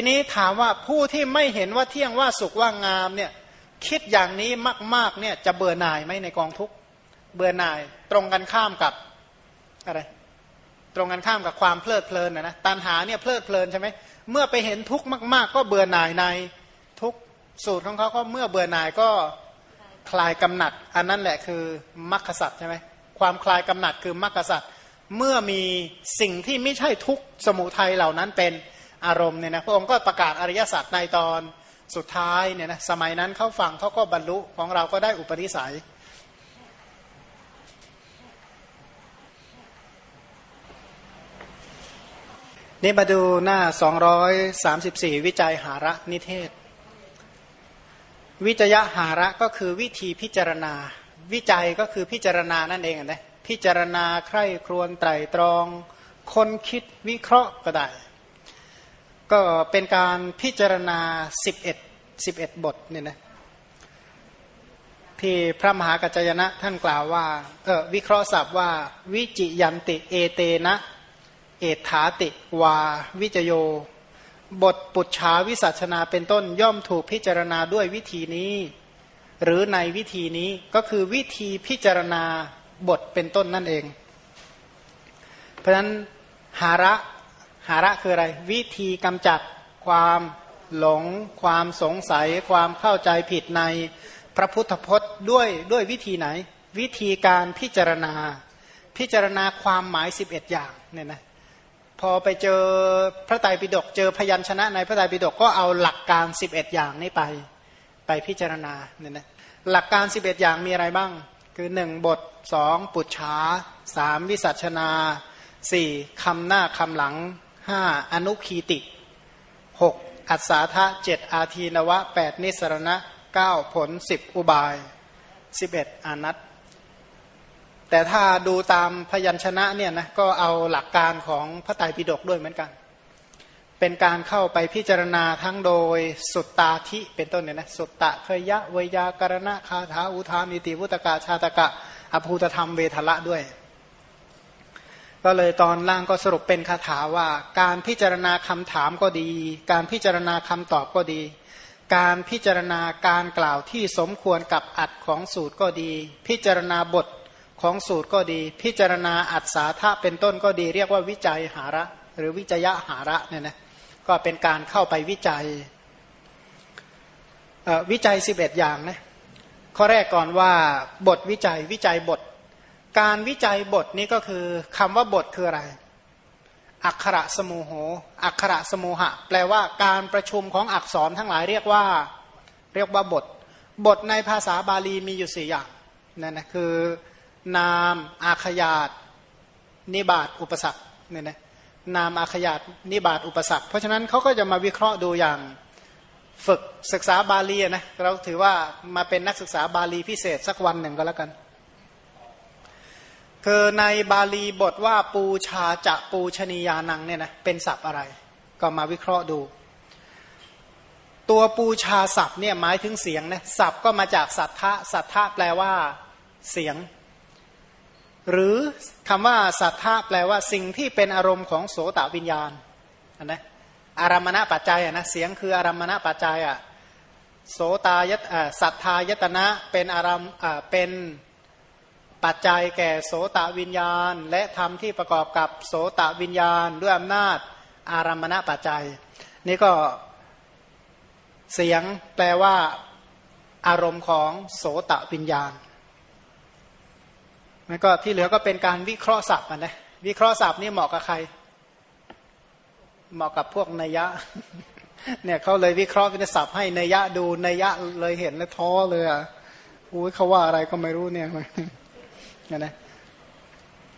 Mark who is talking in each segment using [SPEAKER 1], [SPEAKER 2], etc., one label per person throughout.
[SPEAKER 1] ทีนี้ถามว่าผู้ที่ไม่เห็นว่าเที่ยงว่าสุขว่างามเนี่ยคิดอย่างนี้มากๆเนี่ยจะเบื่อหน่ายไหมในกองทุกเบื่อหน่ายตรงกันข้ามกับอะไร ตรงกันข้ามกับความเพลิดเพลินนะนะตันหาเนี่ยเพลิดเพลินใช่ไหมเมื่อไปเห็นทุกข์มาก ๆ ก็เบื่อหน่ายในทุกสูตรของเขาก็เมื่อเบื่อหน่ายก็คลายกำหนัด อันนั้นแหละคือมรรคสัตว์ใช่ไหมความคลายกำหนัดคือมรรคสัตว์เมื่อมีสิ่งที่ไม่ใช่ทุกสมุทัยเหล่านั้นเป็น อารมณ์เนี่ยนะพระองค์ก็ประกาศอริยสัจในตอนสุดท้ายเนี่ยนะสมัยนั้นเขาฟังเขาก็บรรลุของเราก็ได้อุปนิสัยนี่มาดูหน้า 234 วิจัยหาระนิเทศ วิจยะหาระก็คือวิธีพิจารณา วิจัยก็คือพิจารณานั่นเองนะพิจารณาใคร่ครวญไตรตรอง คนคิดวิเคราะห์ก็ได้ ก็เป็นการพิจารณา 11 11 บทเนี่ยนะที่พระมหากัจจยนะท่านกล่าวว่าเออวิเคราะห์ศัพท์ว่า วิจิยันติเอเตนะ เอถาติวา วิจโย บทปุจฉาวิสัชนาเป็นต้นย่อมถูกพิจารณาด้วยวิธีนี้ หรือในวิธีนี้ก็คือวิธีพิจารณาบทเป็นต้นนั่นเอง เพราะฉะนั้นหาระ หาระคืออะไร วิธีกำจัดความหลง ความสงสัย ความเข้าใจผิดในพระพุทธพจน์ด้วยด้วยวิธีไหน วิธีการพิจารณา พิจารณาความหมาย 11 อย่างเนี่ยนะพอไปเจอพระไตรปิฎกเจอพยัญชนะในพระไตรปิฎกก็เอาหลักการ 11 อย่างนี้ไป ไปพิจารณาเนี่ยนะหลักการ 11 อย่างมีอะไรบ้าง คือ 1 บท 2 ปุจฉาสามวิสัชนา 4. คำหน้าคำหลัง 5. อนุคีติ 6. อัศาธะ 7. อาทีนวะ 8. นิสรณะ 9. ผล10อุบาย11อานัตแต่ถ้าดูตามพยัญชนะเนี่ยนะก็เอาหลักการของพระไตรปิฎกด้วยเหมือนกัน เป็นการเข้าไปพิจารณาทั้งโดยสุตตาธิเป็นต้นเนี่ยนะสุตตะเคยะเวยากรณะคาถาอุทานิติวุตกะชาตกะอภูตธรรมเวทละด้วย ก็เลยตอนล่างก็สรุปเป็นคาถาว่า การพิจารณาคำถามก็ดี การพิจารณาคำตอบก็ดี การพิจารณาการกล่าวที่สมควรกับอัดของสูตรก็ดี พิจารณาบทของสูตรก็ดี พิจารณาอัศาธาเป็นต้นก็ดี เรียกว่าวิจัยหาระ หรือวิจยะหาระเนี่ยนะก็เป็นการเข้าไปวิจัยวิจัย 11 อย่างนะข้อแรกก่อนว่าบทวิจัยวิจัยบท การวิจัยบทนี้ก็คือคำว่าบทคืออะไร อักขระสมูโห อักขระสมูหะ แปลว่าการประชุมของอักษรทั้งหลายเรียกว่า เรียกว่าบท บทในภาษาบาลีมีอยู่สี่อย่างนั่นนะคือ นามอาขยาตนิบาตอุปสรรคเนี่ยนะนามอาขยาตนิบาตอุปสรรค เพราะฉะนั้นเขาก็จะมาวิเคราะห์ดูอย่างฝึกศึกษาบาลีนะเราถือว่ามาเป็นนักศึกษาบาลีพิเศษสักวันหนึ่งก็แล้วกัน คือในบาลีบทว่าปูชาจะปูชนียานังเนี่ยนะเป็นศัพท์อะไร ก็มาวิเคราะห์ดู ตัวปูชาศัพท์เนี่ยหมายถึงเสียงนะศัพท์ก็มาจากสัทธะสัทธะแปลว่าเสียง หรือคำว่าสัทธาแปลว่าสิ่งที่เป็นอารมณ์ของโสตวิญญาณนะอารมณปัจจัยนะเสียงคืออารมณปัจจัยอะโสตายตสัทธายตนะเป็นอารมเป็น ปัจจัยแก่โสตวิญญาณ และธรรมที่ประกอบกับโสตวิญญาณ ด้วยอำนาจอารมณปัจจัย นี่ก็เสียงแปลว่า อารมณ์ของโสตวิญญาณแล้วก็ที่เหลือก็เป็นการวิเคราะห์ศัพท์นะวิเคราะห์ศัพท์นี่เหมาะกับใคร เหมาะกับพวกนัยยะ เนี่ยเขาเลยวิเคราะห์เป็นศัพท์ให้นัยยะดูนัยยะเลยเห็นแล้วท้อเลยอะอุ้ยเขาว่าอะไรก็ไม่รู้เนี่ย นะ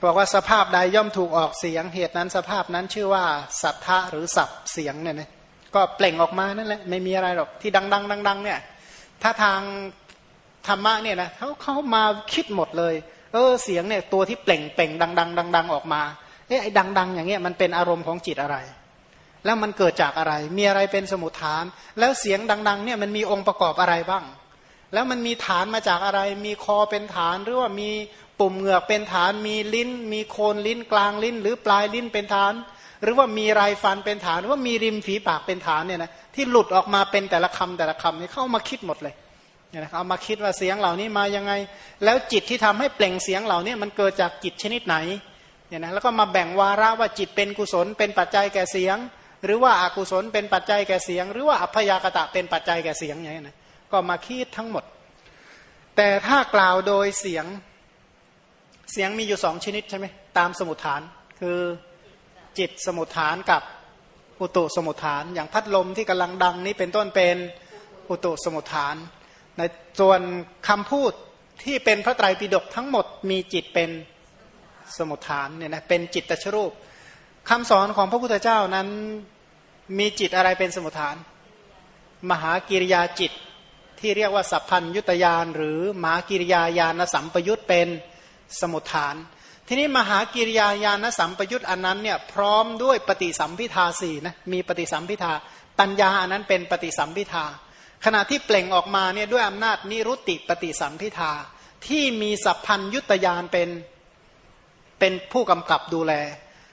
[SPEAKER 1] บอกว่าสภาพใดย่อมถูกออกเสียงเหตุนั้นสภาพนั้นชื่อว่าสัทธะหรือสับเสียงเนี่ยนะก็เปล่งออกมานั่นแหละไม่มีอะไรหรอกที่ดัง ๆ ดัง ๆ เนี่ยถ้าทางธรรมะเนี่ยนะเขาเขามาคิดหมดเลย เออเสียงเนี่ยตัวที่เปล่งเปล่งดังดังดังดังออกมาเอ๊ะไอ้ดังดังอย่างเงี้ยมันเป็นอารมณ์ของจิตอะไร แล้วมันเกิดจากอะไร มีอะไรเป็นสมุทฐาน แล้วเสียงดังๆเนี่ยมันมีองค์ประกอบอะไรบ้าง แล้วมันมีฐานมาจากอะไร มีคอเป็นฐานหรือว่ามี ปุ่มเหงือกเป็นฐานมีลิ้น มีโคนลิ้นกลางลิ้น หรือปลายลิ้นเป็นฐาน หรือว่ามีไรฟันเป็นฐานหรือว่ามีริมฝีปากเป็นฐานเนี่ยนะที่หลุดออกมาเป็นแต่ละคำแต่ละคำนี่เข้ามาคิดหมดเลยเนี่ยนะเอามาคิดว่าเสียงเหล่านี้มายังไง แล้วจิตที่ทำให้เปล่งเสียงเหล่านี้มันเกิดจากจิตชนิดไหนเนี่ยนะแล้วก็มาแบ่งวาระว่าจิตเป็นกุศลเป็นปัจจัยแก่เสียง หรือว่าอากุศลเป็นปัจจัยแก่เสียง หรือว่าอัพยากตะเป็นปัจจัยแก่เสียงอย่างนี้นะก็มาคิดทั้งหมด แต่ถ้ากล่าวโดยเสียง เสียงมีอยู่สองชนิดใช่ไหมตามสมุทฐานคือจิตสมุทฐานกับอุตุสมุทฐาน อย่างพัดลมที่กำลังดังนี้เป็นต้นเป็นอุตุสมุทฐาน ในส่วนคำพูดที่เป็นพระไตรปิฎกทั้งหมดมีจิตเป็นสมุทฐานเนี่ยนะเป็นจิตตชรูปคำสอนของพระพุทธเจ้านั้นมีจิตอะไรเป็นสมุทฐาน มหากิริยาจิตที่เรียกว่าสัพพัญยุตยานหรือมหากิริยาญาณสัมปยุตเป็น สมุทฐาน ทีนี้มหากิริยาญาณสัมปยุตอันนั้นเนี่ยพร้อมด้วยปฏิสัมพิทาสี่นะมีปฏิสัมพิทาปัญญาอันนั้นเป็นปฏิสัมพิทาขณะที่เปล่งออกมาเนี่ยด้วยอำนาจนิรุตติปฏิสัมพิทาที่มีสัพพัญยุตยานเป็นเป็นผู้กำกับดูแล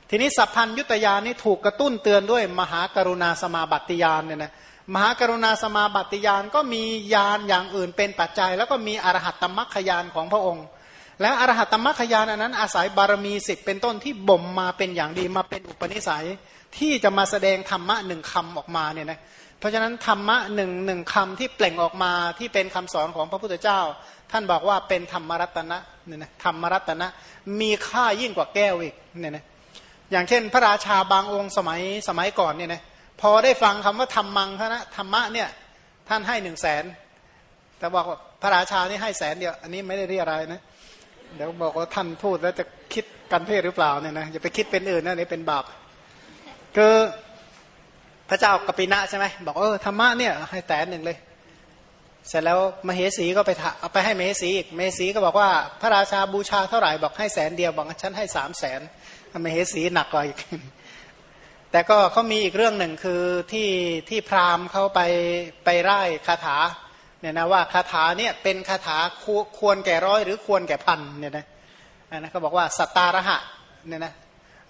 [SPEAKER 1] ทีนี้สัพพัญยุตยานนี่ถูกกระตุ้นเตือนด้วยมหากรุณาสมาบัติยานเนี่ยนะมหากรุณาสมาบัติยานก็มียานอย่างอื่นเป็นปัจจัย แล้วก็มีอรหัตตมัคคยานของพระองค์ และอรหัตมัคคยานอันนั้น อาศัยบารมีสิบเป็นต้นที่บ่มมาเป็นอย่างดีมาเป็นอุปนิสัยที่จะมาแสดงธรรมะหนึ่งคำออกมาเนี่ยนะเพราะฉะนั้นธรรมะหนึ่งหนึ่งคำที่เปล่งออกมาที่เป็นคำสอนของพระพุทธเจ้า ท่านบอกว่าเป็นธรรมรัตนะเนี่ยนะธรรมรัตนะมีค่ายิ่งกว่าแก้วอีกเนี่ยนะอย่างเช่น พระราชาบางองค์สมัยสมัยก่อนเนี่ยนะพอได้ฟังคำว่าธรรมังนะธรรมะเนี่ยท่านให้หนึ่งแสนแต่บอกว่าพระราชานี่ให้แสนเดียวอันนี้ไม่ได้เรียอะไรนะ เดี๋ยวบอกว่าท่านพูดแล้วจะคิดกันเทศหรือเปล่าเนี่ยนะอย่าไปคิดเป็นอื่นนะนี่เป็นบาปคือพระเจ้ากปินะใช่ไหมบอกเออธรรมะเนี่ยให้แสนหนึ่งเลย เสร็จแล้วมเหสีก็ไปเอาไปให้มเหสีอีกมเหสีก็บอกว่าพระราชาบูชาเท่าไหร่บอกให้แสนเดียวบอกฉันให้สามแสนมเหสีหนักกว่าอีกแต่ก็เขามีอีกเรื่องหนึ่งคือที่ที่พราหมณ์เขาไปไปไล่คาถา เนี่ยนะว่าคาถาเนี่ยเป็นคาถาควรแก่ร้อยหรือควรแก่พันเนี่ยนะนะเขาบอกว่าสตาระหะเนี่ยนะ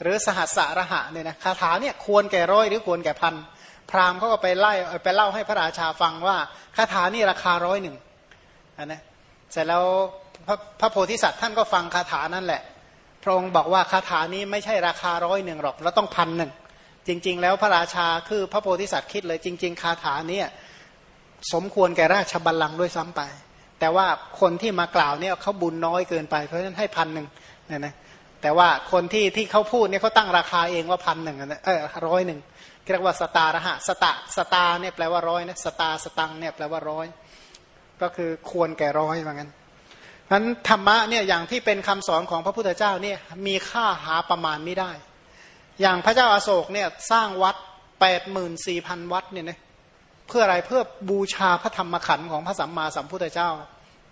[SPEAKER 1] หรือสหัสสระหะเนี่ยนะคาถาเนี่ยควรแก่ร้อยหรือควรแก่พันพราหมณ์เขาก็ไปไล่ไปเล่าให้พระราชาฟังว่าคาถานี่ราคาร้อยหนึ่งนะเสร็จแล้วพระพระโพธิสัตว์ท่านก็ฟังคาถานั่นแหละพระองค์บอกว่าคาถานี้ไม่ใช่ราคาร้อยหนึ่งหรอกแล้วต้องพันหนึ่งจริง ๆ แล้วพระราชาคือพระโพธิสัตว์คิดเลยจริง ๆ คาถานี้ สมควรแก่ราชบัลลังก์ด้วยซ้ำไป แต่ว่าคนที่มากล่าวเนี่ยเขาบุญน้อยเกินไปเพราะฉะนั้นให้พันหนึ่งเนี่ยนะแต่ว่าคนที่ที่เขาพูดเนี่ยเขาตั้งราคาเองว่าพันหนึ่งเออร้อยหนึ่งเรียกว่าสตาระหะสตาสตาเนี่ยแปลว่าร้อยนะสตาสตังเนี่ยแปลว่าร้อยก็คือควรแก่ร้อยเหมือนกันนั้นธรรมะเนี่ยอย่างที่เป็นคำสอนของพระพุทธเจ้าเนี่ยมีค่าหาประมาณไม่ได้ อย่างพระเจ้าอาโศกเนี่ยสร้างวัดแปดหมื่นสี่พันวัดเนี่ยนะ เพื่ออะไรเพื่อบูชาพระธรรมขันธ์ของพระสัมมาสัมพุทธเจ้า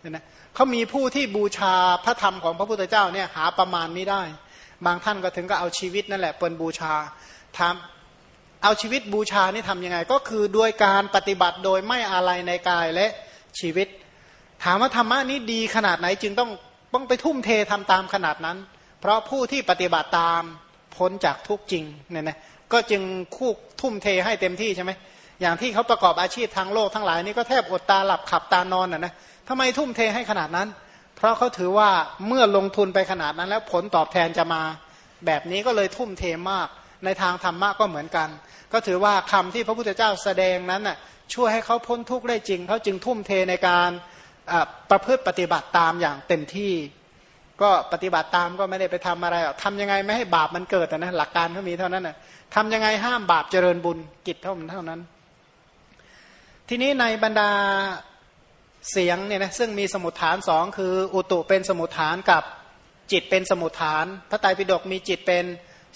[SPEAKER 1] เนี่ยนะเขามีผู้ที่บูชาพระธรรมของพระพุทธเจ้าเนี่ยหาประมาณไม่ได้ บางท่านก็ถึงก็เอาชีวิตนั่นแหละเป็นบูชาทำเอาชีวิตบูชานี่ทํำยังไง ก็คือด้วยการปฏิบัติโดยไม่อะไรในกายและชีวิต ถามว่าธรรมะนี้ดีขนาดไหนจึงต้องต้องไปทุ่มเททำตามขนาดนั้น เพราะผู้ที่ปฏิบัติตามพ้นจากทุกจริงเนี่ยนะก็จึงคู่ทุ่มเทให้เต็มที่ใช่ไหม อย่างที่เขาประกอบอาชีพทางโลกทั้งหลายนี่ก็แทบอดตาหลับขับตานอนอะนะทำไมทุ่มเทให้ขนาดนั้น เพราะเขาถือว่าเมื่อลงทุนไปขนาดนั้น แล้วผลตอบแทนจะมา แบบนี้ก็เลยทุ่มเทมาก ในทางธรรมะก็เหมือนกัน ก็ถือว่าคำที่พระพุทธเจ้าแสดงนั้นน่ะช่วยให้เขาพ้นทุกข์ได้จริง เขาจึงทุ่มเทในการประพฤติปฏิบัติตามอย่างเต็มที่ ก็ปฏิบัติตามก็ไม่ได้ไปทำอะไรหรอกทำยังไงไม่ให้บาปมันเกิดนะหลักการเขามีเท่านั้นนะทำยังไงห้ามบาปเจริญบุญกิจเท่านั้นเท่านั้น ทีนี้ในบรรดาเสียงเนี่ยนะซึ่งมีสมุทฐานสองคือ อุตุเป็นสมุทฐานกับจิตเป็นสมุทฐาน พระไตรปิฎกมีจิตเป็น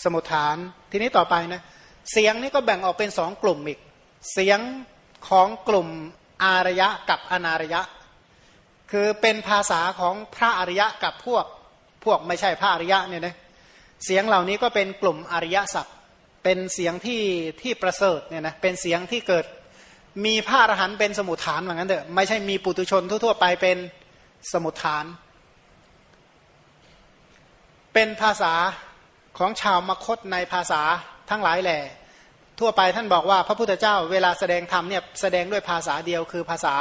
[SPEAKER 1] สมุทฐาน ทีนี้ต่อไปนะเสียงนี่ก็แบ่งออกเป็นสองกลุ่มอีก เสียงของกลุ่มอารยะกับอนารยะ คือเป็นภาษาของพระอริยะกับพวกพวกไม่ใช่พระอริยะเนี่ยนะเสียงเหล่านี้ก็เป็นกลุ่มอริยสั์เป็นเสียงที่ที่ประเสริฐเนี่ยนะเป็นเสียงที่เกิด มีพระอรหันต์เป็นสมุทฐานเหมือนกันเถอะไม่ใช่มีปุตุชนทั่วๆไปเป็นสมุทฐาน เป็นภาษาของชาวมคตในภาษาทั้งหลายแหล่ทั่วไปท่านบอกว่าพระพุทธเจ้าเวลาแสดงธรรมเนี่ยแสดงด้วยภาษาเดียวคือภาษา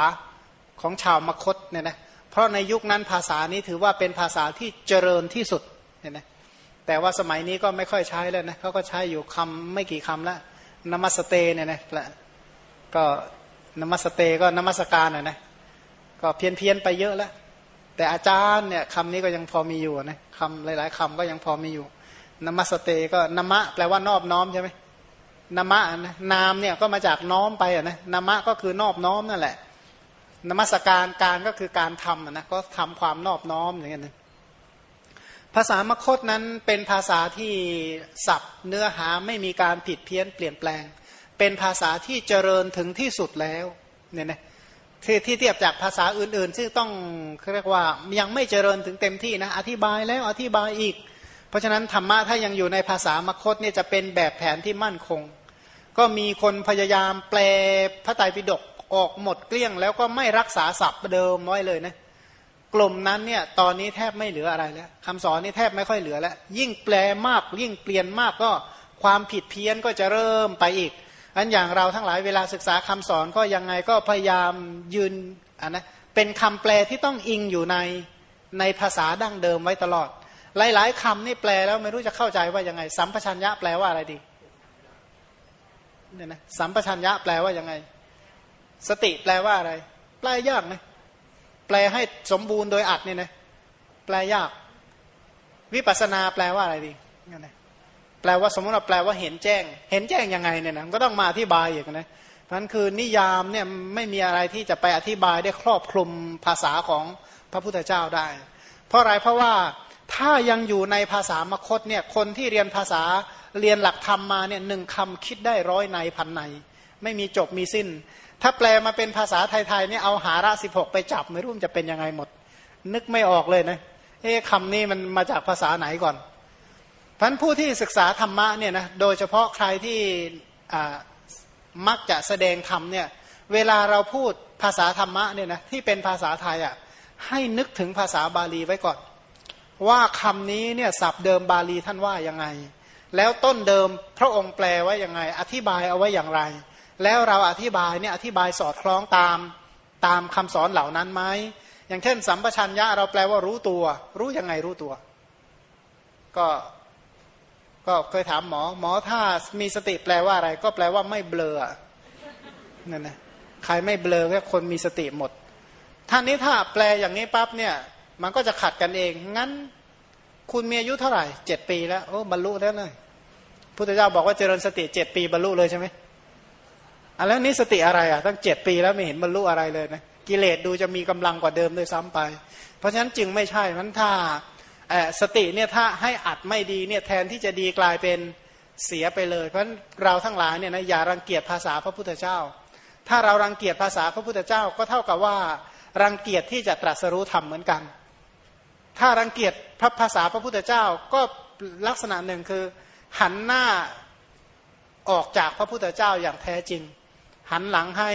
[SPEAKER 1] ของชาวมคตเนี่ยนะเพราะในยุคนั้นภาษานี้ถือว่าเป็นภาษาที่เจริญที่สุดเนี่ยนะแต่ว่าสมัยนี้ก็ไม่ค่อยใช้แล้วนะเขาก็ใช้อยู่คำไม่กี่คำล้วนมัสเตเนี่ยนะ ก็นมัสเตก็นมัสการนะนะก็เพี้ยนเพียนไปเยอะแล้วแต่อาจารย์เนี่ยคำนี้ก็ยังพอมีอยู่นะคำหลาย ๆคำก็ยังพอมีอยู่นมัสเตก็นมะแปลว่านอบน้อมใช่ไหมนมะนะนามเนี่ยก็มาจากน้อมไปอะนะนมะก็คือนอบน้อมนั่นแหละ นมัสการการก็คือการทำนะก็ทำความนอบน้อมอย่างเงี้ยภาษามคตนั้นเป็นภาษาที่สับเนื้อหาไม่มีการผิดเพี้ยนเปลี่ยนแปลง เป็นภาษาที่เจริญถึงที่สุดแล้วเนี่ยนะที่ที่เทียบจากภาษาอื่นๆ ซึ่งต้องเรียกว่ายังไม่เจริญถึงเต็มที่นะอธิบายแล้วอธิบายอีก เพราะฉะนั้นธรรมะถ้ายังอยู่ในภาษามคตเนี่ยจะเป็นแบบแผนที่มั่นคง ก็มีคนพยายามแปลพระไตรปิฎกออกหมดเกลี้ยง แล้วก็ไม่รักษาศัพท์เดิมไว้เลยนะกลุ่มนั้นเนี่ยตอนนี้แทบไม่เหลืออะไรแล้วคำสอนนี่แทบไม่ค่อยเหลือแล้วยิ่งแปลมากยิ่งเปลี่ยนมากก็ความผิดเพี้ยนก็จะเริ่มไปอีก อันอย่างเราทั้งหลายเวลาศึกษาคำสอนก็ยังไงก็พยายามยืนอะนะเป็นคำแปลที่ต้องอิงอยู่ในในภาษาดั้งเดิมไว้ตลอด หลายๆคำนี่แปลแล้วไม่รู้จะเข้าใจว่ายังไง สัมปชัญญะแปลว่าอะไรดีเนี่ยนะสัมปชัญญะแปลว่ายังไง สติแปลว่าอะไร แปลยากไหมแปลให้สมบูรณ์โดยอัดเนี่ยนะแปลยาก วิปัสนาแปลว่าอะไรดีนั่นนะ แปลว่าสมมติเราแปลว่าเห็นแจ้ง เห็นแจ้งยังไงเนี่ยนะก็ต้องมาอธิบายอีกนะนั้นคือนิยามเนี่ยไม่มีอะไรที่จะไปอธิบายได้ครอบคลุมภาษาของพระพุทธเจ้าได้ เพราะอะไรเพราะว่าถ้ายังอยู่ในภาษามคตเนี่ยคนที่เรียนภาษาเรียนหลักธรรมมาเนี่ยหนึ่งคำคิดได้ร้อยในพันใน ไม่มีจบมีสิ้น ถ้าแปลมาเป็นภาษาไทยๆเนี่ยเอาหาระสิบหกไปจับไม่รู้จะเป็นยังไงหมด นึกไม่ออกเลยนะเอ๊ะคำนี้มันมาจากภาษาไหนก่อน พันผู้ที่ศึกษาธรรมะเนี่ยนะโดยเฉพาะใครที่มักจะแสดงธรรมเนี่ยเวลาเราพูดภาษาธรรมะเนี่ยนะที่เป็นภาษาไทยอะให้นึกถึงภาษาบาลีไว้ก่อน ว่าคำนี้เนี่ยศัพท์เดิมบาลีท่านว่ายังไง แล้วต้นเดิมพระองค์แปลไว้ยังไง อธิบายเอาไว้อย่างไร แล้วเราอธิบายเนี่ยอธิบายสอดคล้องตามตามคำสอนเหล่านั้นไหมอย่างเช่น สัมปชัญญะเราแปลว่ารู้ตัว รู้ยังไงรู้ตัว ก็ ก็เคยถามหมอ หมอถ้ามีสติแปลว่าอะไร ก็แปลว่าไม่เบลอนั่นนะใครไม่เบลอแค่คนมีสติหมดท่านนี้ถ้าแปลอย่างนี้ปั๊บเนี่ย มันก็จะขัดกันเอง งั้น คุณมีอายุเท่าไหร่เจ็ดปีแล้วโอ้บรรลุแล้วเลยพุทธเจ้าบอกว่าเจริญสติเจ็ดปีบรรลุเลยใช่ไหมอะแล้วนี้สติอะไรอะตั้งเจ็ดปีแล้วไม่เห็นบรรลุอะไรเลยนะกิเลสดูจะมีกำลังกว่าเดิมด้วยซ้ำไป เพราะฉะนั้นจึงไม่ใช่มันถ้า สติเนี่ยถ้าให้อัดไม่ดีเนี่ยแทนที่จะดีกลายเป็นเสียไปเลย เพราะเราทั้งหลายเนี่ยนะอย่ารังเกียจภาษาพระพุทธเจ้า ถ้าเรารังเกียจภาษาพระพุทธเจ้าก็เท่ากับว่ารังเกียจที่จะตรัสรู้ธรรมเหมือนกัน ถ้ารังเกียจพระภาษาพระพุทธเจ้าก็ลักษณะหนึ่งคือ หันหน้าออกจากพระพุทธเจ้าอย่างแท้จริง หันหลังให้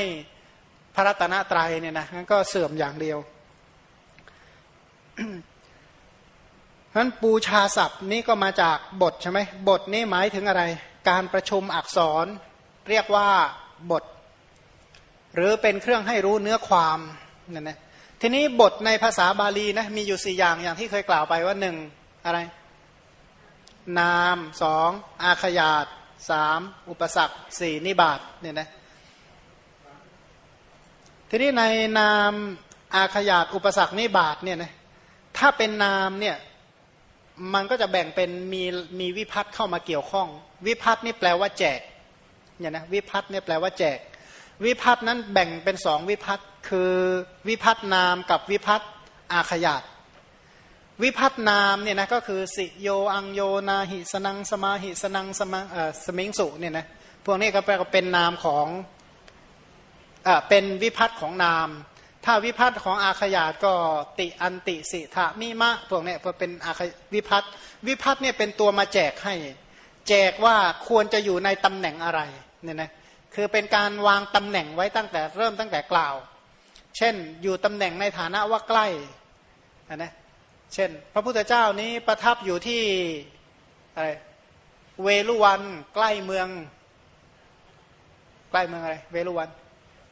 [SPEAKER 1] พระรัตนตรัยเนี่ยนะก็เสื่อมอย่างเดียว นั้นปูชาศัพท์นี้ก็มาจากบทใช่ไหมบทนี้หมายถึงอะไร การประชุมอักษร เรียกว่าบท หรือเป็นเครื่องให้รู้เนื้อความนั่นนะทีนี้บทในภาษาบาลีนะมีอยู่สี่อย่างอย่างที่เคยกล่าวไปว่าหนึ่งอะไร นามสองอาขยาตสามอุปสรรคสี่นิบาตเนี่ยนะทีนี้ในนามอาขยาตอุปสรรคนิบาตเนี่ยนะถ้าเป็นนามเนี่ย มันก็จะแบ่งเป็นมีมีวิพัฒน์เข้ามาเกี่ยวข้อง วิพัฒน์นี่แปลว่าแจกเนี่ยนะวิพัฒน์เนี่ยแปลว่าแจก วิพัฒน์นั้นแบ่งเป็นสองวิพัฒน์คือวิพัฒนามกับวิพัฒอาขยาตวิพัฒนามเนี่ยนะก็คือสิโยอังโยนาหิสนังสมาหิสนังสมาเอ่อสมิงสุเนี่ยนะพวกนี้ก็แปลว่าเป็นนามของอ่าเป็นวิพัฒน์ของนาม ถ้าวิพัฒน์ของอาขยาตก็ติอันติสิทามิมะพวกนี้พอเป็นอาวิพัฒน์วิพัฒน์เนี่ยเป็นตัวมาแจกให้ แจกว่าควรจะอยู่ในตำแหน่งอะไรเนี่ยนะคือเป็นการวางตำแหน่งไว้ตั้งแต่เริ่มตั้งแต่กล่าว เช่นอยู่ตำแหน่งในฐานะว่าใกล้นะเช่น พระพุทธเจ้านี้ประทับอยู่ที่อะไรเวลุวันใกล้เมือง ใกล้เมืองอะไร เวลุวัน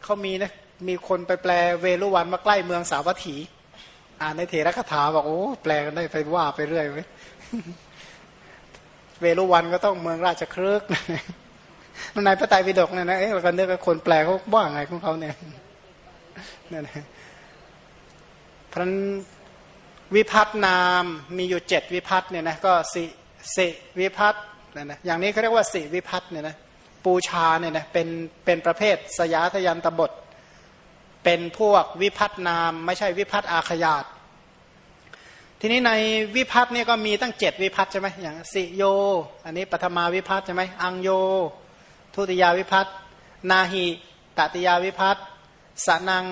[SPEAKER 1] เขามีนะ มีคนไปแปลเวลุวันมาใกล้เมืองสาวัตถี อ่านในเถระคาถาบอกโอ้แปลกันได้ไปว่าไปเรื่อยเว้ยเวลุวันก็ต้องเมืองราชครึกในพระไตรปิฎกเนี่ยนะเอ๊ะเราก็นึกว่าคนแปลเขาว่าไงของเขาเนี่ยนี่นนะพระวิพัฒนามมีอยู่เจ็ดวิพัฒเนี่ยนะก็สิสิวิพัฒเนี่ยนะอย่างนี้เขาเรียกว่าสิวิพัฒเนี่ยนะปูชาเนี่ยนะเป็นเป็นประเภทสยาทยันตบท เป็นพวกวิพัฒนามไม่ใช่วิพัฒอาขยาต ทีนี้ในวิพัฒน์เนี่ยก็มีตั้งเจ็ดวิพัฒน์ใช่ไหมอย่างสิโย อันนี้ปฐมาวิพัฒน์ใช่ไหมอังโย ทุติยาวิพัฒน์นาหิตติยาวิพัฒน์สนัง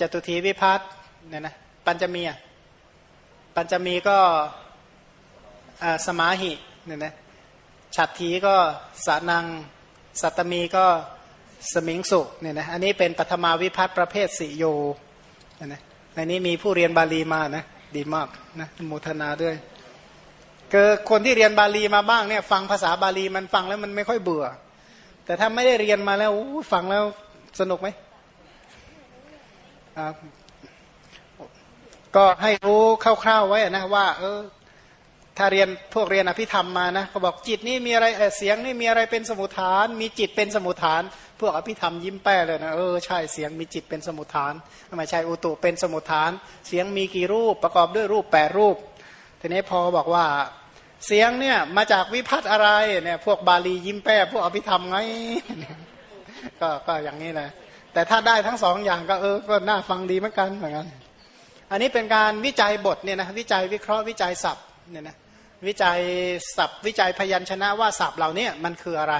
[SPEAKER 1] จตุทีวิพัฒน์เนี่ยนะปัญจมีปัญจมีก็สมาหิเนี่ยนะฉัตรทีก็สนัง สัตมีก็ สมิงสุเนี่ยนะอันนี้เป็นปฐมาวิพัฒน์ประเภทสิโยนะในนี้มีผู้เรียนบาลีมานะดีมากนะโมทนาด้วยเกิดคนที่เรียนบาลีมาบ้างเนี่ยฟังภาษาบาลีมันฟังแล้วมันไม่ค่อยเบื่อ แต่ถ้าไม่ได้เรียนมาแล้วฟังแล้วสนุกไหมก็ให้รู้คร่าวๆไว้นะว่า เออถ้าเรียนพวกเรียนอภิธรรมมานะเขาบอกจิตนี่มีอะไรเสียงนี่มีอะไรเป็นสมุทฐาน มีจิตเป็นสมุทฐานพวกอภิธรรมยิ้มแป้เลยนะเออใช่เสียงมีจิตเป็นสมุทฐานไม่ใช่อุตุเป็นสมุทฐาน เสียงมีกี่รูปประกอบด้วยรูปแปดรูปทีนี้พอบอกว่าเสียงเนี่ยมาจากวิพัฒน์อะไรเนี่ยพวกบาลียิ้มแป้ พวกอภิธรรมไงก็ก็อย่างนี้แหละแต่ถ้าได้ทั้งสองอย่างก็เออก็น่าฟังดีเหมือนกันเหมือนกันอันนี้เป็นการวิจัยบทเนี่ยนะวิจัยวิเคราะห์วิจัยศัพท์เนี่ยนะวิจัยศัพท์ วิจัยพยัญชนะว่าศัพท์เหล่านี้มันคืออะไร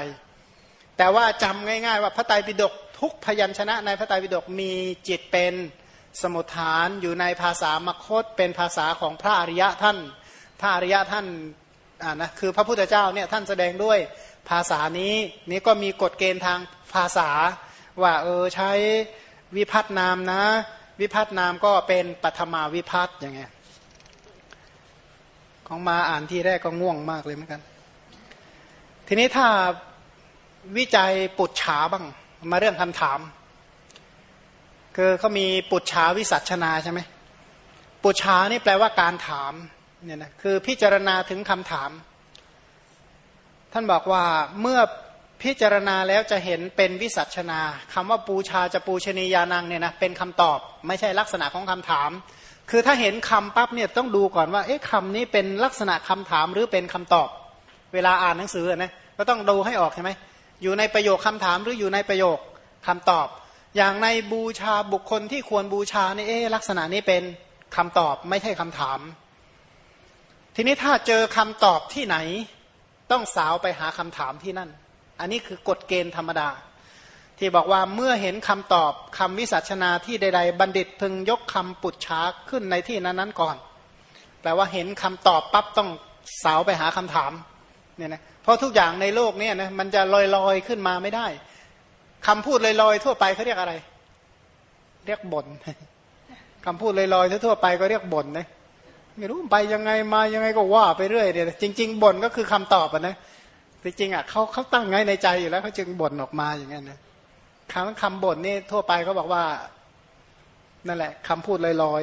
[SPEAKER 1] แต่ว่าจำง่าย ๆ ว่าพระไตรปิฎกทุกพยัญชนะในพระไตรปิฎกมีจิตเป็นสมุทฐานอยู่ในภาษามคตเป็นภาษาของพระอริยะท่าน พระอริยะท่านอ่านะคือพระพุทธเจ้าเนี่ยท่านแสดงด้วยภาษานี้นี้ก็มีกฎเกณฑ์ทางภาษาว่าเออใช้วิพัฒนามนะ วิพัฒนามก็เป็นปัทมาวิพัฒอย่างเงี้ยของมาอ่านที่แรกก็ง่วงมากเลยเหมือนกัน ทีนี้ถ้า วิจัยปุจฉาบ้าง มาเรื่องคำถาม คือเขามีปุจฉาวิสัชนาใช่ไหมปุจฉานี่แปลว่าการถามเนี่ยนะคือพิจารณาถึงคำถาม ท่านบอกว่าเมื่อพิจารณาแล้วจะเห็นเป็นวิสัชนาคำว่าปูชาจะปูชนียานังเนี่ยนะเป็นคำตอบ ไม่ใช่ลักษณะของคำถาม คือถ้าเห็นคำปั๊บเนี่ยต้องดูก่อนว่าเอ๊ะคำนี้เป็นลักษณะคำถามหรือเป็นคำตอบ เวลาอ่านหนังสือนะก็ต้องดูให้ออกใช่ไหม อยู่ในประโยคคำถามหรืออยู่ในประโยคคำตอบ อย่างในบูชาบุคคลที่ควรบูชานี่เอ๊ลักษณะนี้เป็นคำตอบไม่ใช่คำถาม ทีนี้ถ้าเจอคำตอบที่ไหน ต้องสาวไปหาคำถามที่นั่น อันนี้คือกฎเกณฑ์ธรรมดา ที่บอกว่าเมื่อเห็นคำตอบคำวิสัชนาที่ใด ๆ บัณฑิตพึงยกคำปุจฉาขึ้นในที่นั้นๆก่อน แปลว่าเห็นคำตอบปั๊บต้องสาวไปหาคำถามเนี่ยนะ เพราะทุกอย่างในโลกนี้นะมันจะลอยๆขึ้นมาไม่ได้คำพูดลอยๆทั่วไปเขาเรียกอะไร เรียกบน่นคำพูดลอยๆทั่วไปก็เรียกบ่นนะไม่รู้ไปยังไงมายังไงก็ว่าไปเรื่อยเดี๋ยจริง ๆบ่นก็คือคำตอบอะนะจริงๆอะเขาเขาตั้งไงในใจอยู่แล้วเขาจึงบ่นออกมาอย่างนั้นนะคำคำบ่นนี่ทั่วไปเขาบอกว่านั่นแหละคำพูดลอย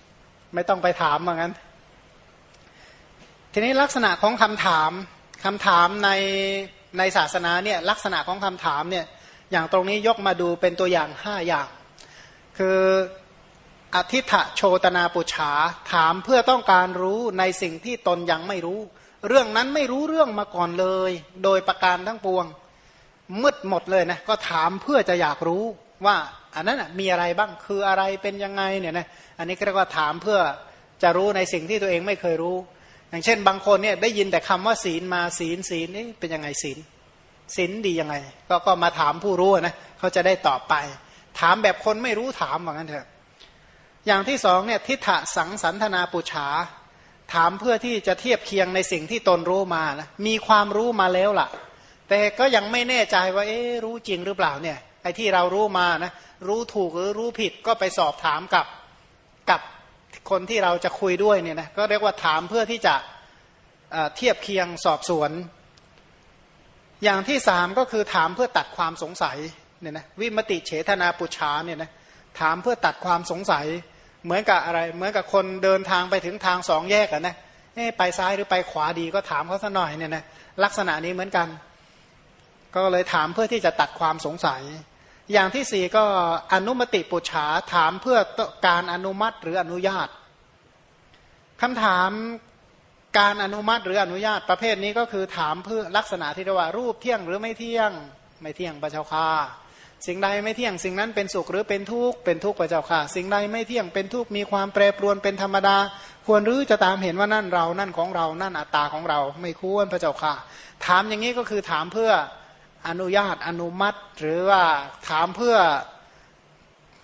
[SPEAKER 1] ๆ ไม่ต้องไปถามเหมือนกันทีนี้ลักษณะของคำถาม คำถามในในศาสนาเนี่ยลักษณะของคำถามเนี่ยอย่างตรงนี้ยกมาดูเป็นตัวอย่างห้าอย่าง คืออธิฐะโชตนาปุชาถามเพื่อต้องการรู้ในสิ่งที่ตนยังไม่รู้ เรื่องนั้นไม่รู้เรื่องมาก่อนเลย โดยประการทั้งปวงมืดหมดเลยนะก็ถามเพื่อจะอยากรู้ว่าอันนั้นมีอะไรบ้างคืออะไรเป็นยังไงเนี่ยนะอันนี้ก็เรียกว่าถามเพื่อจะรู้ในสิ่งที่ตัวเองไม่เคยรู้ อย่างเช่น บางคนเนี่ยได้ยินแต่คำว่าศีลมาศีลศีลนี่เป็นยังไงศีลศีลดียังไง ก็ก็มาถามผู้รู้นะเขาจะได้ตอบไป ถามแบบคนไม่รู้ถามเหมือนกันเถอะอย่างที่สองเนี่ยทิฏฐสังสันธนาปุชาถามเพื่อที่จะเทียบเคียงในสิ่งที่ตนรู้มานะมีความรู้มาแล้วล่ะ แต่ก็ยังไม่แน่ใจว่า เอ๊รู้จริงหรือเปล่าเนี่ยไอ้ที่เรารู้มานะรู้ถูกหรือรู้ผิดก็ไปสอบถามกับกับ คนที่เราจะคุยด้วยเนี่ยนะก็เรียกว่าถามเพื่อที่จะเทียบเคียงสอบสวน อย่างที่สามก็คือถามเพื่อตัดความสงสัยเนี่ยนะวิมติเฉทนาปุชาเนี่ยนะถามเพื่อตัดความสงสัย เหมือนกับอะไร เหมือนกับคนเดินทางไปถึงทางสองแยกอะนะไปซ้ายหรือไปขวาดีก็ถามเขาสัหน่อยเนี่ยนะลักษณะนี้เหมือนกัน ก็เลยถามเพื่อที่จะตัดความสงสัย อย่างที่สี่ก็อนุมติปุจฉาถามเพื่อการอนุมัติหรืออนุญาตคำถามการอนุมัติหรืออนุญาตประเภทนี้ก็คือถามเพื่อลักษณะที่เรียกว่ารูปเที่ยงหรือไม่เที่ยง ไม่เที่ยงประเจ้าค่าสิ่งใดไม่เที่ยงสิ่งนั้นเป็นสุขหรือเป็นทุกข์เป็นทุกข์ประเจ้าค่ะ สิ่งใดไม่เที่ยงเป็นทุกข์มีความแปรปรวนเป็นธรรมดา ควรหรือจะตามเห็นว่านั่นเรานั่นของเรานั่นอัตตาของเรา ไม่ควรพระเจ้าค่ะ ถามอย่างนี้ก็คือถามเพื่อ อนุญาตอนุมัติ หรือว่าถามเพื่อ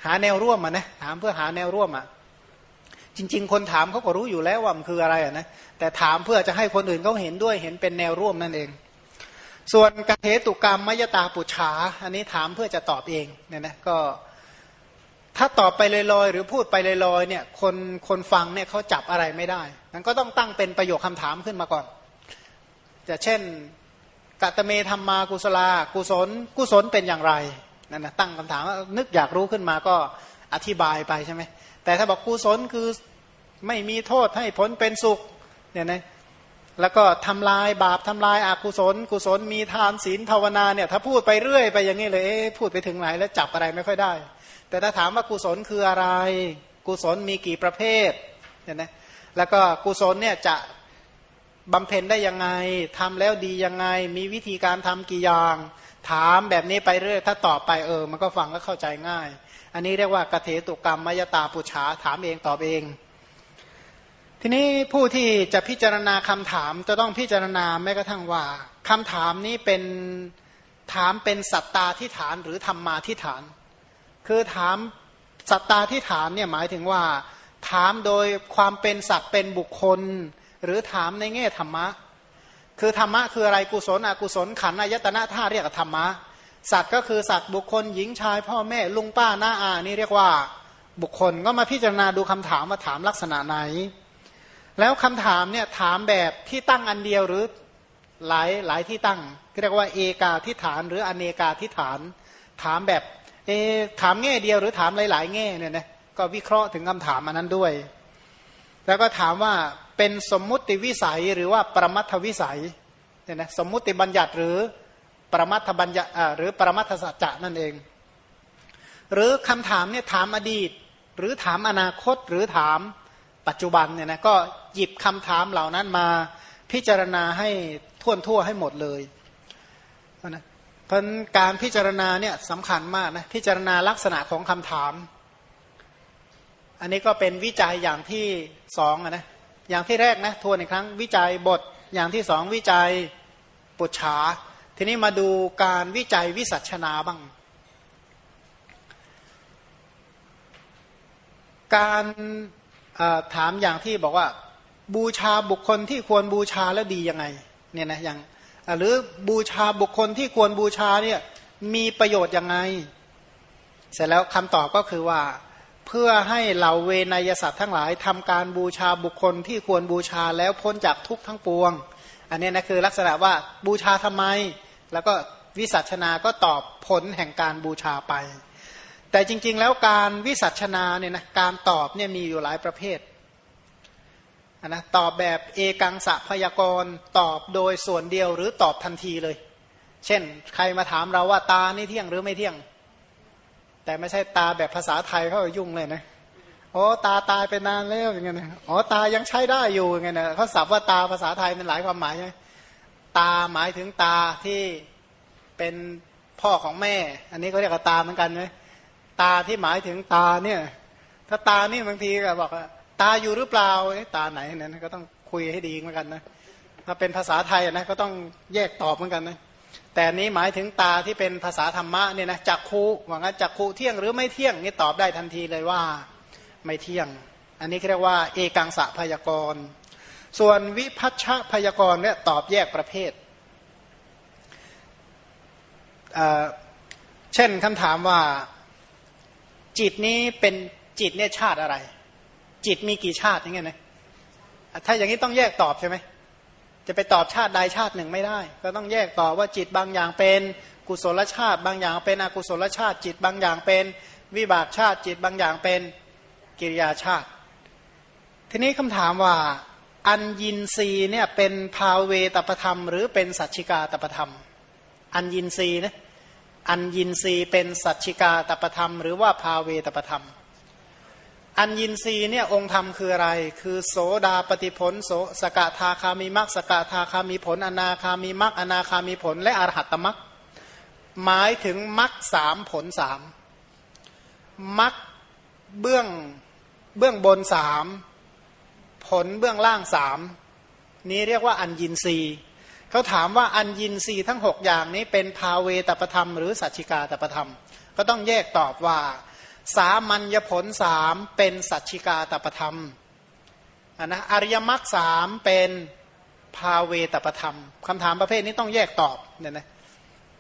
[SPEAKER 1] หาแนวร่วมอะนะถามเพื่อหาแนวร่วมอะจริง ๆ คนถามเขาก็รู้อยู่แล้วว่ามันคืออะไรอะนะแต่ถามเพื่อจะให้คนอื่นเขาเห็นด้วยเห็นเป็นแนวร่วมนั่นเอง ส่วนกเหตุกรรมมยตาปุชาอันนี้ถามเพื่อจะตอบเองเนี่ยนะก็ถ้าตอบไปลอยๆหรือพูดไปลอยๆเนี่ยคนคนฟังเนี่ยเขาจับอะไรไม่ได้มันก็ต้องตั้งเป็นประโยคคำถามขึ้นมาก่อน จะเช่น กัตเมธรรมากุศลา กุศล กุศลเป็นอย่างไรนั่นนะตั้งคำถามนึกอยากรู้ขึ้นมาก็อธิบายไปใช่ไหมแต่ถ้าบอกกุศลคือไม่มีโทษให้ผลเป็นสุขเนี่ยนะแล้วก็ทำลายบาปทำลายอากุศล กุศลมีทานศีลภาวนาเนี่ยถ้าพูดไปเรื่อยไปอย่างนี้เลยพูดไปถึงไหนแล้วจับอะไรไม่ค่อยได้ แต่ถ้าถามว่ากุศลคืออะไร กุศลมีกี่ประเภทเนี่ยนะแล้วก็กุศลเนี่ยจะ บำเพ็ญได้ยังไงทำแล้วดียังไง มีวิธีการทำกี่อย่าง ถามแบบนี้ไปเรื่อย ถ้าตอบไปเออ มันก็ฟังก็เข้าใจง่าย อันนี้เรียกว่ากเทตุกรรมมยตาปุชาถามเองตอบเอง ทีนี้ผู้ที่จะพิจารณาคำถามจะต้องพิจารณาแม้กระทั่งว่าคำถามนี้เป็นถามเป็นสัตตาที่ฐานหรือธรรมาที่ฐาน คือถามสัตตาที่ฐานเนี่ยหมายถึงว่า ถามโดยความเป็นสัตว์เป็นบุคคล หรือถามในแง่ธรรมะ คือธรรมะคืออะไรกุศลอกุศลขันอายตนะท่าเรียกธรรมะ สัตว์ก็คือสัตว์บุคคลหญิงชายพ่อแม่ลุงป้าหน้าอานี่เรียกว่าบุคคลก็มาพิจารณาดูคำถามมาถามลักษณะไหน แล้วคำถามเนี่ยถามแบบที่ตั้งอันเดียวหรือหลายหลายที่ตั้งเรียกว่าเอกาทิฐาน หรืออเนกาทิฐาน ถามแบบเอถามแง่เดียวหรือถามหลาย ๆ แง่เนี่ยนะก็วิเคราะห์ถึงคำถามอันนั้นด้วย แล้วก็ถามว่าเป็นสมมุติวิสัยหรือว่าประมัทวิสัยเนี่ยนะสมมุติบัญญัติหรือปรมัตถบัญญัติหรือปรมัตถสัจจะนั่นเอง หรือคำถามเนี่ยถามอดีต หรือถามอนาคตหรือถามปัจจุบันเนี่ยนะก็หยิบคำถามเหล่านั้นมาพิจารณาให้ท่วนทั่วให้หมดเลยนะเพราะการพิจารณาเนี่ยสำคัญมากนะพิจารณาลักษณะของคำถาม อันนี้ก็เป็นวิจัยอย่างที่สองนะอย่างที่แรกนะทวนอีกครั้งวิจัยบทอย่างที่สองวิจัยปุจฉา ทีนี้มาดูการวิจัยวิสัชนาบ้าง การถามอย่างที่บอกว่า บูชาบุคคลที่ควรบูชาแล้วดียังไงเนี่ยนะอย่างหรือบูชาบุคคลที่ควรบูชาเนี่ยมีประโยชน์ยังไง เสร็จแล้วคำตอบก็คือว่า เพื่อให้เหล่าเวนยสัตว์ทั้งหลายทำการบูชาบุคคลที่ควรบูชาแล้วพ้นจากทุกข์ทั้งปวง อันนี้นะคือลักษณะว่าบูชาทำไม แล้วก็วิสัชนาก็ตอบผลแห่งการบูชาไป แต่จริง ๆ แล้วการวิสัชนาเนี่ยนะการตอบเนี่ยมีอยู่หลายประเภทนะตอบแบบเอกังสะพยากรณ์ตอบโดยส่วนเดียวหรือตอบทันทีเลย เช่น ใครมาถามเราว่าตานี่เที่ยงหรือไม่เที่ยง แต่ไม่ใช่ตาแบบภาษาไทยเขายุ่งเลยนะโอ้ตาตายไปนานแล้วอย่างเงี้ยนะอ๋อตายังใช้ได้อยู่อย่างเงี้ยนะเขาสับว่าตาภาษาไทยมันหลายความหมายใช่ไหมตาหมายถึงตาที่เป็นพ่อของแม่ อันนี้ก็เรียกว่าตาเหมือนกันไหมตาที่หมายถึงตาเนี่ย ถ้าตานี่บางทีก็บอกว่าตาอยู่หรือเปล่าตาไหนเนี่ยก็ต้องคุยให้ดีเหมือนกันนะถ้าเป็นภาษาไทยนะก็ต้องแยกตอบเหมือนกันนะ แต่นี้หมายถึงตาที่เป็นภาษาธรรมะเนี่ยนะจักคูว่างั้นจักคูเที่ยงหรือไม่เที่ยงนี่ตอบได้ทันทีเลยว่าไม่เที่ยง อันนี้เรียกว่า เอกังสะพยากรณ์ส่วนวิพัชชะพยากรณ์เนี่ยตอบแยกประเภทเช่นคำถามว่าจิตนี้เป็นจิตเนี่ยชาติอะไร จิตมีกี่ชาติอย่างเงี้ยนะถ้าอย่างนี้ต้องแยกตอบใช่ไหม จะไปตอบชาติใดชาติหนึ่งไม่ได้ ก็ต้องแยกต่อว่าจิตบางอย่างเป็นกุศลชาติ บางอย่างเป็นอกุศลชาติ จิตบางอย่างเป็นวิบากชาติ จิตบางอย่างเป็นกิริยาชาติ ทีนี้คำถามว่าอัญญินรีเนี่ยเป็นภาเวตประธรรม หรือเป็นสัจชิกาตประธรรม อัญญินรีนะอัญญินรีเป็นสัจชิกาตประธรรม หรือว่าภาเวตประธรรม อัญญินรีเนี่ยองค์ธรรมคืออะไร คือโสดาปฏิผลโสสกทาคามีมักสกทาคามีผล อนาคามีมักอนาคามีผล และอรหัตตมักหมายถึงมักสามผลสามมักเบื้องเบื้องบนสามผลเบื้องล่างสามนี้เรียกว่าอัญญินรีเขาถามว่าอัญญินรีทั้งหกอย่างนี้เป็นภาเวตประธรรม หรือสัจจิกาตประธรรม ก็ต้องแยกตอบว่า สามัญญผลสามเป็นสัจจิกาตประธรรมนนะอริยมรรคสามเป็นภาเวตประธรรมคำถามประเภทนี้ต้องแยกตอบเนี่ยนะ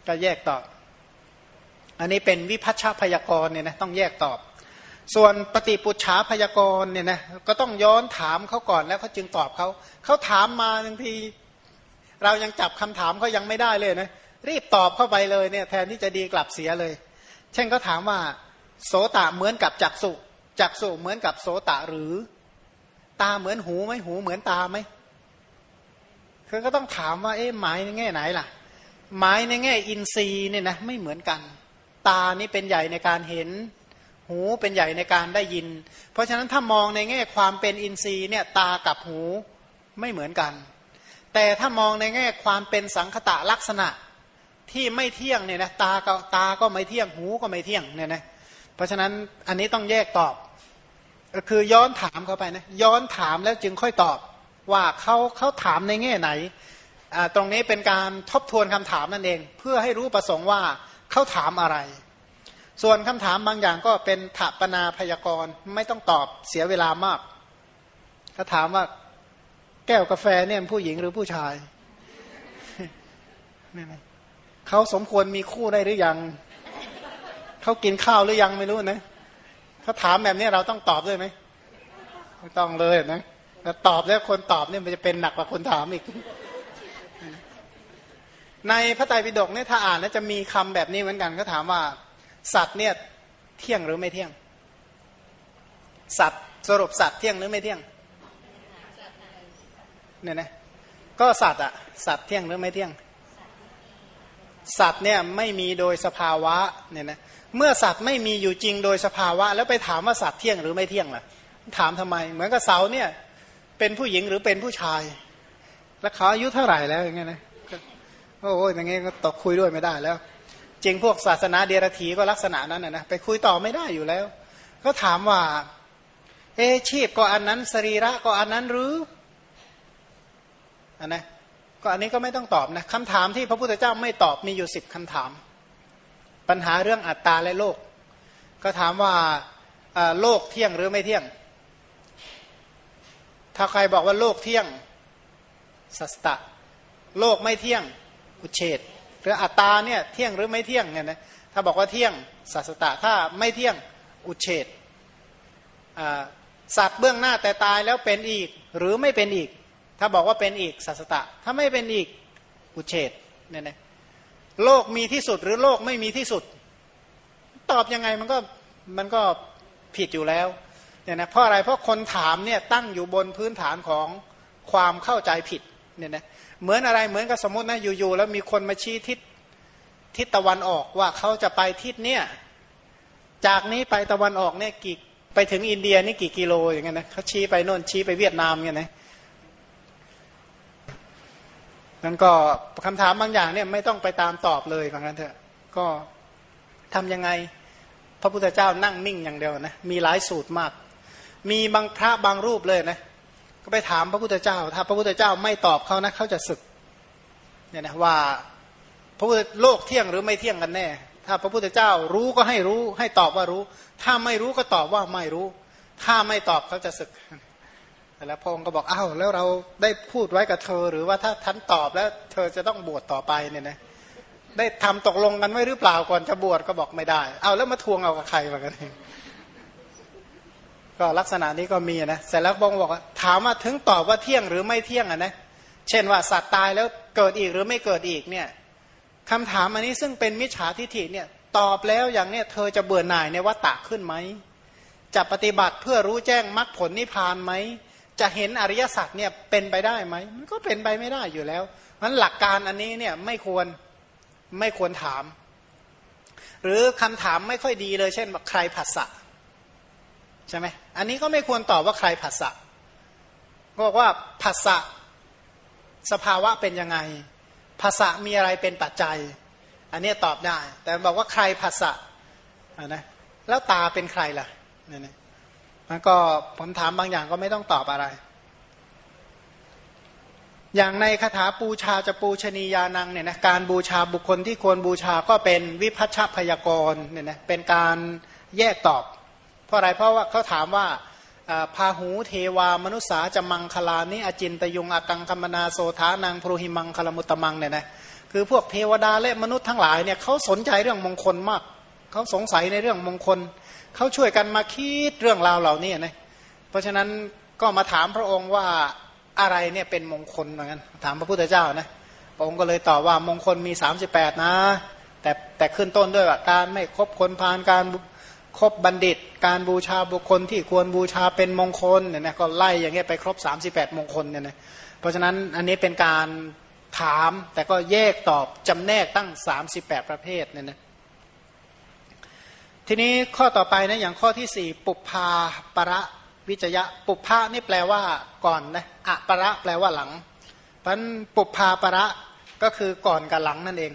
[SPEAKER 1] ก็แยกตอบ อันนี้เป็นวิพัชชพยากรเนี่ยนะต้องแยกตอบ ส่วนปฏิปุจฉาพยากรณ์เนี่ยนะก็ต้องย้อนถามเขาก่อนแล้วเขาจึงตอบเขาเขาถามมาบางที เรายังจับคำถามเขายังไม่ได้เลยนะรีบตอบเข้าไปเลยเนี่ย แทนที่จะดีกลับเสียเลย เช่นเขาถามว่า โสตะเหมือนกับจักสุจักสุเหมือนกับโสตะหรือ ตาเหมือนหูไหมหูเหมือนตาไหมคือก็ต้องถามว่าเอ๊ะหมายในแง่ไหนล่ะ หมายในแง่อินทรีย์เนี่ยนะไม่เหมือนกัน ตานี่เป็นใหญ่ในการเห็น หูเป็นใหญ่ในการได้ยิน เพราะฉะนั้นถ้ามองในแง่ความเป็นอินทรีย์เนี่ยตากับหูไม่เหมือนกัน แต่ถ้ามองในแง่ความเป็นสังคตะลักษณะที่ไม่เที่ยงเนี่ยนะตาก็ตาก็ไม่เที่ยงหูก็ไม่เที่ยงเนี่ยนะเพราะฉะนั้นอันนี้ต้องแยกตอบ ก็คือย้อนถามเขาไปนะย้อนถามแล้วจึงค่อยตอบ ว่าเขาเขาถามในแง่ไหน ตรงนี้เป็นการทบทวนคำถามนั่นเอง เพื่อให้รู้ประสงค์ว่าเขาถามอะไร ส่วนคำถามบางอย่างก็เป็นถปนาพยากรณ์ไม่ต้องตอบเสียเวลามากเขาถามว่าแก้วกาแฟเนี่ยผู้หญิงหรือผู้ชายเขาสมควรมีคู่ได้หรือยัง เขากินข้าวหรือยังไม่รู้นะเขาถามแบบนี้เราต้องตอบด้วยไหมไม่ต้องเลยนะแต่ตอบแล้วคนตอบเนี่ยมันจะเป็นหนักกว่าคนถามอีก ในพระไตรปิฎกเนี่ยถ้าอ่านแล้วจะมีคำแบบนี้เหมือนกันเขาถามว่า สัตว์เนี่ยเที่ยงหรือไม่เที่ยง สัตว์สรุปสัตว์เที่ยงหรือไม่เที่ยงเนี่ยนะก็สัตว์อะสัตว์เที่ยงหรือไม่เที่ยง สัตว์เนี่ยไม่มีโดยสภาวะเนี่ยนะ เมื่อสัตว์ไม่มีอยู่จริงโดยสภาวะ แล้วไปถามว่าสัตว์เที่ยงหรือไม่เที่ยงล่ะ ถามทำไม เหมือนกับเสาเนี่ย เป็นผู้หญิงหรือเป็นผู้ชาย แล้วเขาอายุเท่าไหร่แล้วอย่างเงี้ยนะโอ้ยอย่างเงี้ยก็ตกคุยด้วยไม่ได้แล้ว จริงพวกศาสนาเดรัจฉีก็ลักษณะนั้นนะไปคุยต่อไม่ได้อยู่แล้ว ก็ถามว่า เอชีพก็อันนั้นสรีระก็อันนั้นหรืออันนะก็อันนี้ก็ไม่ต้องตอบนะคำถามที่พระพุทธเจ้าไม่ตอบมีอยู่สิบคำถาม ปัญหาเรื่องอัตตาและโลก ก็ถามว่าโลกเที่ยงหรือไม่เที่ยง ถ้าใครบอกว่าโลกเที่ยงสัสตะ โลกไม่เที่ยงอุเฉดหรืออัตตาเนี่ยเที่ยงหรือไม่เที่ยงเนี่ยนะถ้าบอกว่าเที่ยงสัสตะ ถ้าไม่เที่ยงอุเฉดสัตว์เบื้องหน้าแต่ตายแล้วเป็นอีกหรือไม่เป็นอีก ถ้าบอกว่าเป็นอีกสัสตะ ถ้าไม่เป็นอีกอุเฉดเนี่ยนะ โลกมีที่สุดหรือโลกไม่มีที่สุด ตอบยังไงมันก็มันก็ผิดอยู่แล้วเนี่ยนะเพราะอะไรเพราะคนถามเนี่ยตั้งอยู่บนพื้นฐานของความเข้าใจผิดเนี่ยนะเหมือนอะไรเหมือนกับสมมตินะอยู่ๆแล้วมีคนมาชี้ทิศทิศตะวันออกว่าเขาจะไปทิศเนี่ยจากนี้ไปตะวันออกเนี่ยกี่ไปถึงอินเดียนี่กี่กิโลอย่างเงี้ยนะเขาชี้ไปโน่นชี้ไปเวียดนามเงี้ยนะ นั่นก็คำถามบางอย่างเนี่ยไม่ต้องไปตามตอบเลยบางนั้นเถอะ ก็ทํำยังไง พระพุทธเจ้านั่งนิ่งอย่างเดียวนะมีหลายสูตรมาก มีบางพระบางรูปเลยนะก็ไปถามพระพุทธเจ้า ถ้าพระพุทธเจ้าไม่ตอบเขานะเขาจะศึกเนี่ยนะว่าพระพุทธโลกเที่ยงหรือไม่เที่ยงกันแน่ ถ้าพระพุทธเจ้ารู้ก็ให้รู้ ให้ตอบว่ารู้ ถ้าไม่รู้ก็ตอบว่าไม่รู้ ถ้าไม่ตอบเขาจะศึก แล้วพระองค์ก็บอกอ้าวแล้วเราได้พูดไว้กับเธอ หรือว่าถ้าท่านตอบแล้ว เธอจะต้องบวชต่อไปเนี่ยนะได้ทำตกลงกันไว้หรือเปล่าก่อนจะบวชก็บอกไม่ได้ เอาแล้วมาทวงเอากับใครมากันก็ลักษณะนี้ก็มีนะเสร็จแล้วบองบอกว่าถามว่าถึงตอบว่าเที่ยงหรือไม่เที่ยงอะนะเช่นว่าสัตว์ตายแล้วเกิดอีกหรือไม่เกิดอีกเนี่ยคำถามอันนี้ซึ่งเป็นมิจฉาทิฏฐิเนี่ยตอบแล้วอย่างเนี้ยเธอจะเบื่อหน่ายในวัฏฏะขึ้นไหมจะปฏิบัติเพื่อรู้แจ้งมรรคผลนิพพานไหม จะเห็นอริยสัจเนี่ยเป็นไปได้ไหมมันก็เป็นไปไม่ได้อยู่แล้วมันหลักการอันนี้เนี่ยไม่ควรไม่ควรถาม หรือคำถามไม่ค่อยดีเลย เช่นว่าใครผัสสะใช่ไหมอันนี้ก็ไม่ควรตอบว่าใครผัสสะก็บอกว่าผัสสะสภาวะเป็นยังไงภาษะมีอะไรเป็นปัจจัย อันนี้ตอบได้ แต่บอกว่าใครภาษะนะแล้วตาเป็นใครล่ะนี่ นมันก็ผมถามบางอย่างก็ไม่ต้องตอบอะไร อย่างในคาถาปูชาจะปูชนียานังเนี่ยนะการบูชาบุคคลที่ควรบูชาก็เป็นวิพัชชพยากรเนี่ยนะเป็นการแยกตอบ เพราะอะไรเพราะว่าเขาถามว่าพาหูเทวามนุษสาจะมังคลานิอจินตยุงอากังคมนาโสธานังพรหิมังคลมุตตมังเนี่ยนะคือพวกเทวดาและมนุษย์ทั้งหลายเนี่ยเขาสนใจเรื่องมงคลมากเขาสงสัยในเรื่องมงคล เขาช่วยกันมาคิดเรื่องราวเหล่านี้นะเพราะฉะนั้นก็มาถามพระองค์ว่าอะไรเนี่ยเป็นมงคลเหมือนกันถามพระพุทธเจ้านะพระองค์ก็เลยตอบว่ามงคลมี 38 นะ แต่แต่ขึ้นต้นด้วยว่าการไม่คบคนพานการครบบัณฑิต การบูชาบุคคลที่ควรบูชาเป็นมงคลเนี่ยนะก็ไล่อย่างเงี้ยไปครบ 38 มงคลเนี่ยนะเพราะฉะนั้นอันนี้เป็นการถามแต่ก็แยกตอบจำแนกตั้ง 38 ประเภทเนี่ยนะ ทีนี้ข้อต่อไปนะอย่างข้อที่สี่ปุพาประวิจยะ ปุพานี่แปลว่าก่อนนะอะประแปลว่าหลังเพราะปุพาประก็คือก่อนกับหลังนั่นเอง